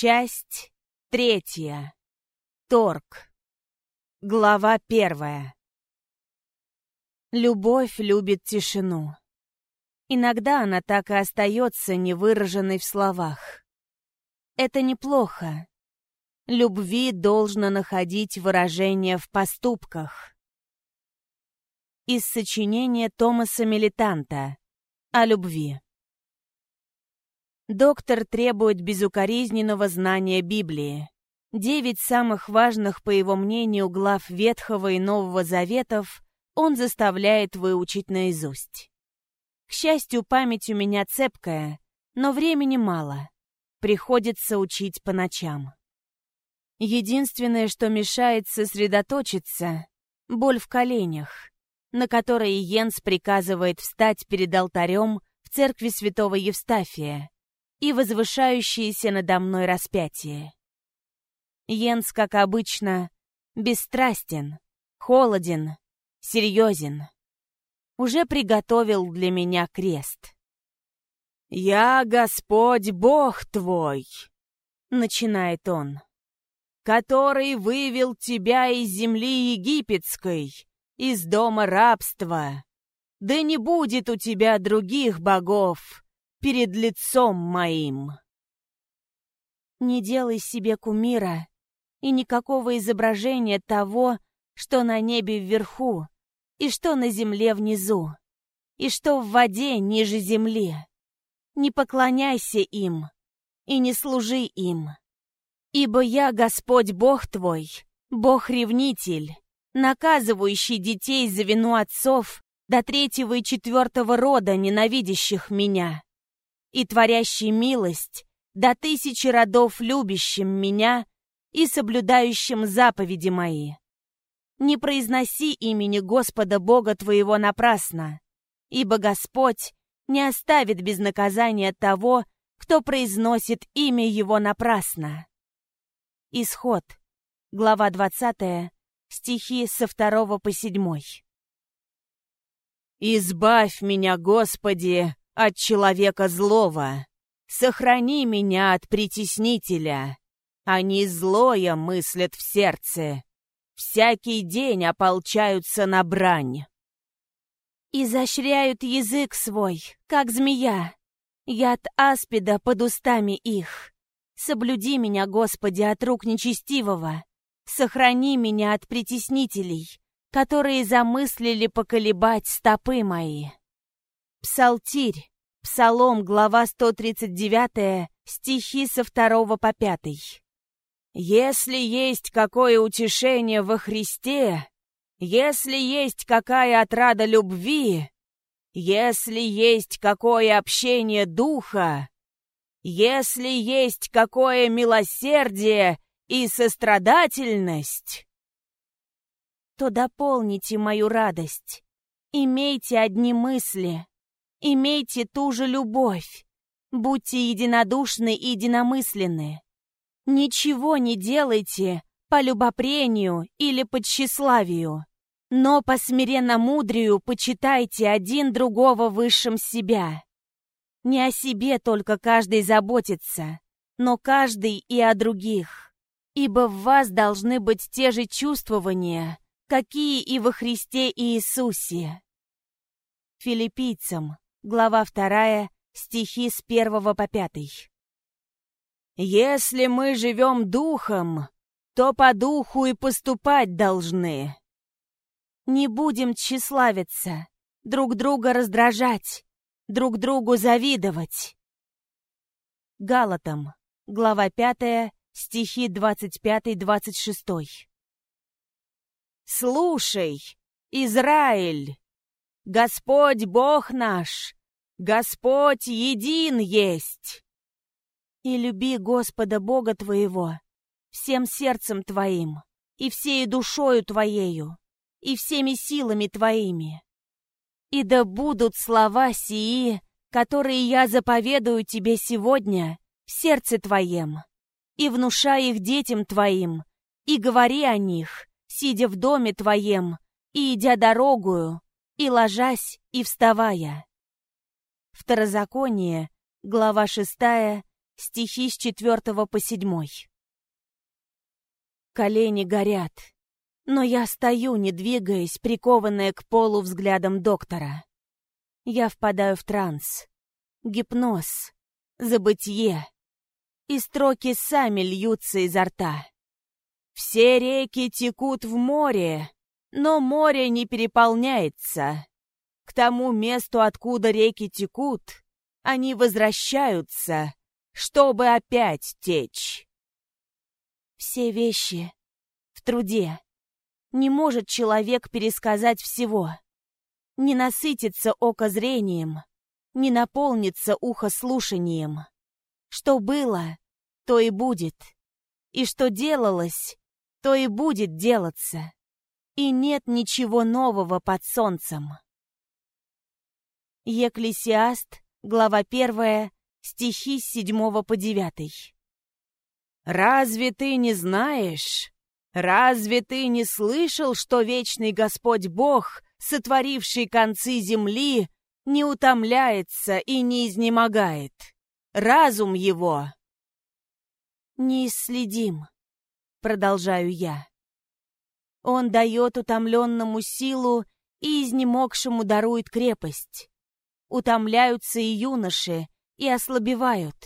Часть третья. Торг. Глава первая. Любовь любит тишину. Иногда она так и остается невыраженной в словах. Это неплохо. Любви должно находить выражение в поступках. Из сочинения Томаса Милитанта о любви. Доктор требует безукоризненного знания Библии. Девять самых важных, по его мнению, глав Ветхого и Нового Заветов он заставляет выучить наизусть. К счастью, память у меня цепкая, но времени мало. Приходится учить по ночам. Единственное, что мешает сосредоточиться — боль в коленях, на которые Йенс приказывает встать перед алтарем в церкви святого Евстафия, и возвышающееся надо мной распятие. Йенс, как обычно, бесстрастен, холоден, серьезен. Уже приготовил для меня крест. «Я Господь Бог твой», — начинает он, «который вывел тебя из земли египетской, из дома рабства. Да не будет у тебя других богов, перед лицом моим. Не делай себе кумира и никакого изображения того, что на небе вверху, и что на земле внизу, и что в воде ниже земли. Не поклоняйся им и не служи им. Ибо я Господь Бог твой, Бог-ревнитель, наказывающий детей за вину отцов до третьего и четвертого рода, ненавидящих меня и творящий милость до тысячи родов любящим меня и соблюдающим заповеди мои. Не произноси имени Господа Бога твоего напрасно, ибо Господь не оставит без наказания того, кто произносит имя его напрасно. Исход, глава 20, стихи со 2 по 7. «Избавь меня, Господи, от человека злого. Сохрани меня от притеснителя. Они злое мыслят в сердце. Всякий день ополчаются на брань. Изощряют язык свой, как змея. Яд аспида под устами их. Соблюди меня, Господи, от рук нечестивого. Сохрани меня от притеснителей, которые замыслили поколебать стопы мои. Псалтирь. Псалом, глава 139, стихи со 2 по 5. «Если есть какое утешение во Христе, если есть какая отрада любви, если есть какое общение духа, если есть какое милосердие и сострадательность, то дополните мою радость, имейте одни мысли, Имейте ту же любовь. Будьте единодушны и единомысленны. Ничего не делайте по любопрению или по тщеславию, но по смиренно-мудрию почитайте один другого высшим себя. Не о себе только каждый заботится, но каждый и о других. Ибо в вас должны быть те же чувствования, какие и во Христе Иисусе. Филиппийцам, глава 2, стихи с 1 по 5. «Если мы живем духом, то по духу и поступать должны. Не будем тщеславиться, друг друга раздражать, друг другу завидовать». Галатам, глава 5, стихи 25-26. «Слушай, Израиль!» Господь Бог наш, Господь един есть. И люби Господа Бога твоего всем сердцем твоим, и всей душою твоею, и всеми силами твоими. И да будут слова сии, которые я заповедую тебе сегодня в сердце твоем, и внушай их детям твоим, и говори о них, сидя в доме твоем, и идя дорогую, и ложась, и вставая. Второзаконие, глава 6, стихи с 4 по 7. Колени горят, но я стою, не двигаясь, прикованная к полу взглядом доктора. Я впадаю в транс, гипноз, забытье, и строки сами льются изо рта. Все реки текут в море, но море не переполняется. К тому месту, откуда реки текут, они возвращаются, чтобы опять течь. Все вещи в труде. Не может человек пересказать всего. Не насытится око зрением, не наполнится ухо слушанием. Что было, то и будет. И что делалось, то и будет делаться. И нет ничего нового под солнцем. Екклесиаст, глава 1, стихи с 7 по 9. «Разве ты не знаешь? Разве ты не слышал, что вечный Господь Бог, сотворивший концы земли, не утомляется и не изнемогает? Разум его...» «Неисследим», — продолжаю я. «Он дает утомленному силу и изнемогшему дарует крепость утомляются и юноши, и ослабевают,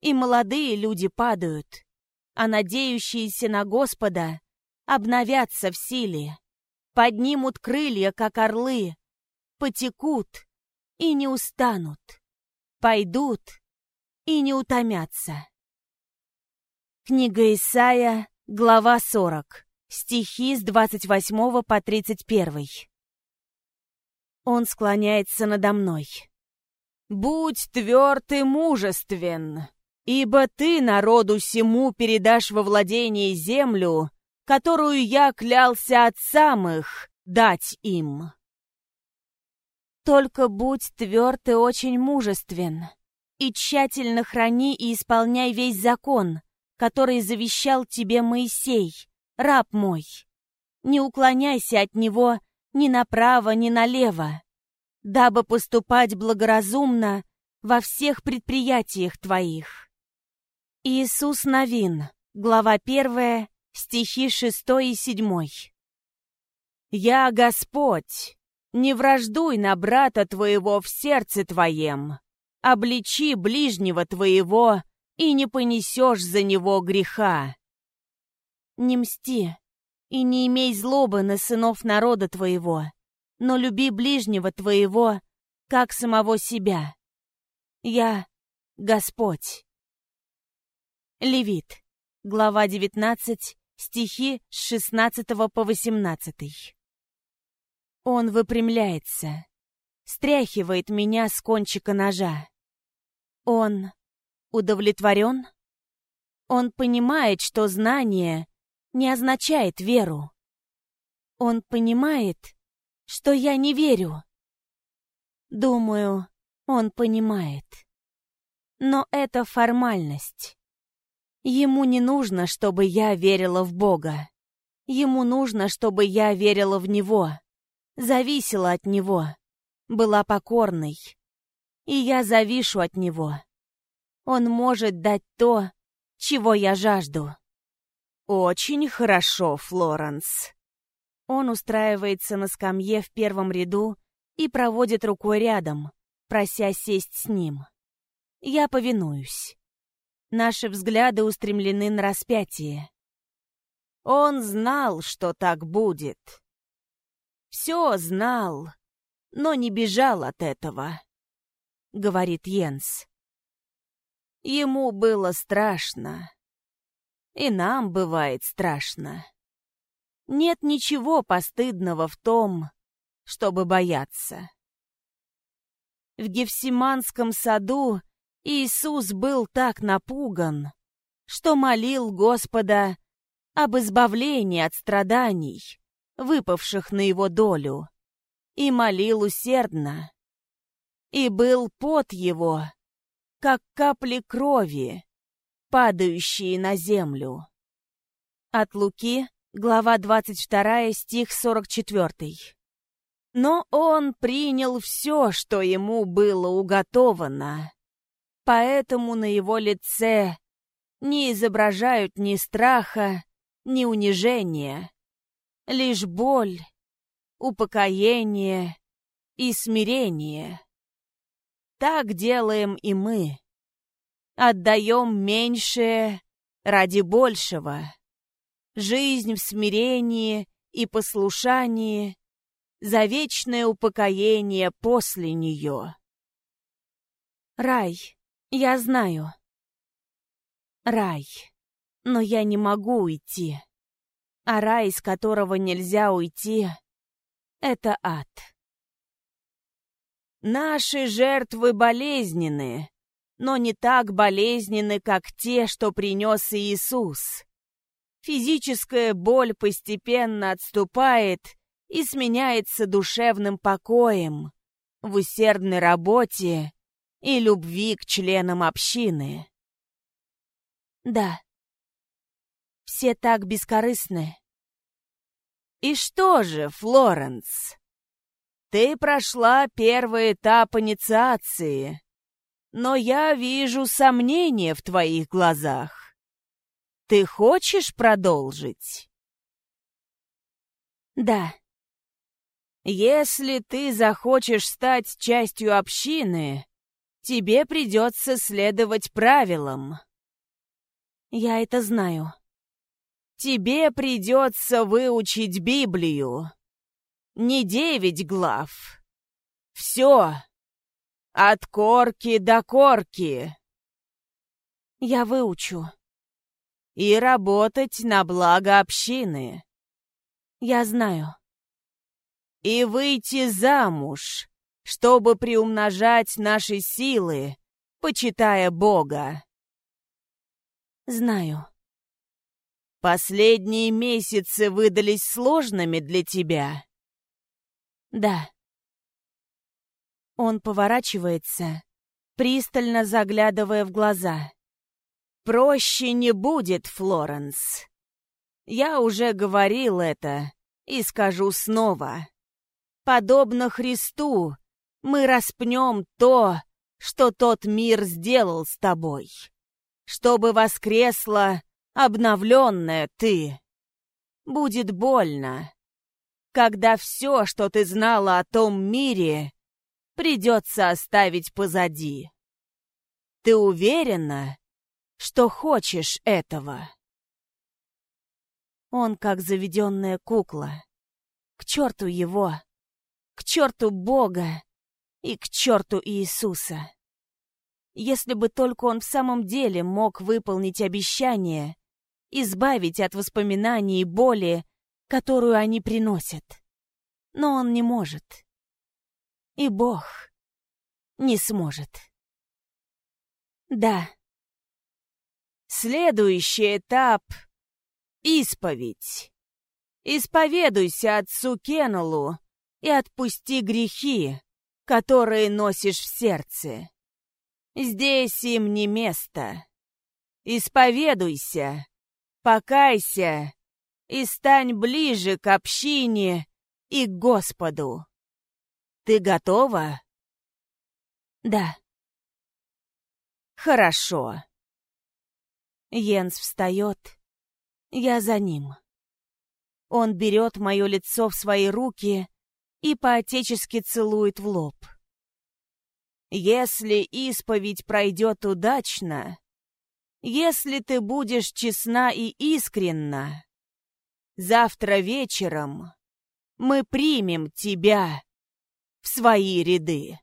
и молодые люди падают, а надеющиеся на Господа обновятся в силе, поднимут крылья, как орлы, потекут и не устанут, пойдут и не утомятся. Книга Исаия, глава 40, стихи с 28 по 31. Он склоняется надо мной. «Будь тверд и мужествен, ибо ты народу сему передашь во владение землю, которую я клялся отцам их дать им». Только будь тверд и очень мужествен, и тщательно храни и исполняй весь закон, который завещал тебе Моисей, раб мой. Не уклоняйся от него ни направо, ни налево, дабы поступать благоразумно во всех предприятиях твоих. Иисус Новин, глава 1, стихи 6 и 7. «Я Господь, не враждуй на брата твоего в сердце твоем, обличи ближнего твоего, и не понесешь за него греха. Не мсти, и не имей злобы на сынов народа твоего, но люби ближнего твоего, как самого себя. Я Господь. Левит, глава 19, стихи с 16 по 18. Он выпрямляется, стряхивает меня с кончика ножа. Он удовлетворен? Он понимает, что знание не означает веру. Он понимает, что я не верю. Думаю, он понимает. Но это формальность. Ему не нужно, чтобы я верила в Бога. Ему нужно, чтобы я верила в Него, зависела от Него, была покорной. И я завишу от Него. Он может дать то, чего я жажду. «Очень хорошо, Флоренс». Он устраивается на скамье в первом ряду и проводит рукой рядом, прося сесть с ним. Я повинуюсь. Наши взгляды устремлены на распятие. Он знал, что так будет. Все знал, но не бежал от этого, — говорит Йенс. Ему было страшно. И нам бывает страшно. Нет ничего постыдного в том, чтобы бояться. В Гефсиманском саду Иисус был так напуган, что молил Господа об избавлении от страданий, выпавших на его долю, и молил усердно. И был пот его, как капли крови, падающие на землю. От Луки, глава 22, стих 44. Но он принял все, что ему было уготовано, Поэтому на его лице не изображают ни страха, ни унижения, лишь боль, упокоение и смирение. Так делаем и мы. Отдаем меньшее ради большего. Жизнь в смирении и послушании за вечное упокоение после нее. Рай, я знаю. Рай, но я не могу уйти. А рай, из которого нельзя уйти, — это ад. Наши жертвы болезненны, но не так болезненны, как те, что принес Иисус. Физическая боль постепенно отступает и сменяется душевным покоем в усердной работе и любви к членам общины. Да, все так бескорыстны. И что же, Флоренс? Ты прошла первый этап инициации, но я вижу сомнения в твоих глазах. Ты хочешь продолжить? Да. Если ты захочешь стать частью общины, тебе придется следовать правилам. Я это знаю. Тебе придется выучить Библию. Не девять глав. Все. От корки до корки. Я выучу. И работать на благо общины. Я знаю. И выйти замуж, чтобы приумножать наши силы, почитая Бога. Знаю. Последние месяцы выдались сложными для тебя. Да. Он поворачивается, пристально заглядывая в глаза. Проще не будет, Флоренс. Я уже говорил это и скажу снова. Подобно Христу, мы распнем то, что тот мир сделал с тобой, чтобы воскресла обновленная ты. Будет больно, когда все, что ты знала о том мире, придется оставить позади. Ты уверена, что хочешь этого? Он как заведенная кукла. К черту его, к черту Бога и к черту Иисуса. Если бы только он в самом деле мог выполнить обещание, избавить от воспоминаний и боли, которую они приносят. Но он не может. И Бог не сможет. Да. Следующий этап — исповедь. Исповедуйся отцу Кеннеллу и отпусти грехи, которые носишь в сердце. Здесь им не место. Исповедуйся, покайся и стань ближе к общине и к Господу. Ты готова? Да. Хорошо. Йенс встает. Я за ним. Он берет мое лицо в свои руки и поотечески целует в лоб. Если исповедь пройдет удачно, если ты будешь честна и искренна, завтра вечером мы примем тебя в свои ряды.